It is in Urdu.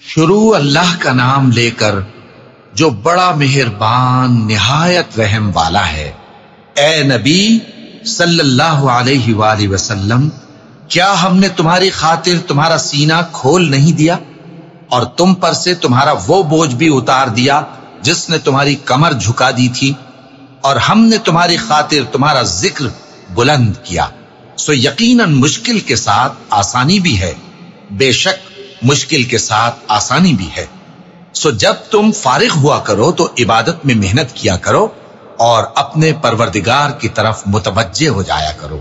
شروع اللہ کا نام لے کر جو بڑا مہربان، نہایت رحم والا ہے۔ اے نبی، صلی اللہ علیہ وآلہ وسلم، کیا ہم نے تمہاری خاطر تمہارا سینہ کھول نہیں دیا؟ اور تم پر سے تمہارا وہ بوجھ بھی اتار دیا جس نے تمہاری کمر جھکا دی تھی۔ اور ہم نے تمہاری خاطر تمہارا ذکر بلند کیا۔ سو یقیناً مشکل کے ساتھ آسانی بھی ہے۔ بے شک مشکل کے ساتھ آسانی بھی ہے۔ سو جب تم فارغ ہوا کرو تو عبادت میں محنت کیا کرو اور اپنے پروردگار کی طرف متوجہ ہو جایا کرو۔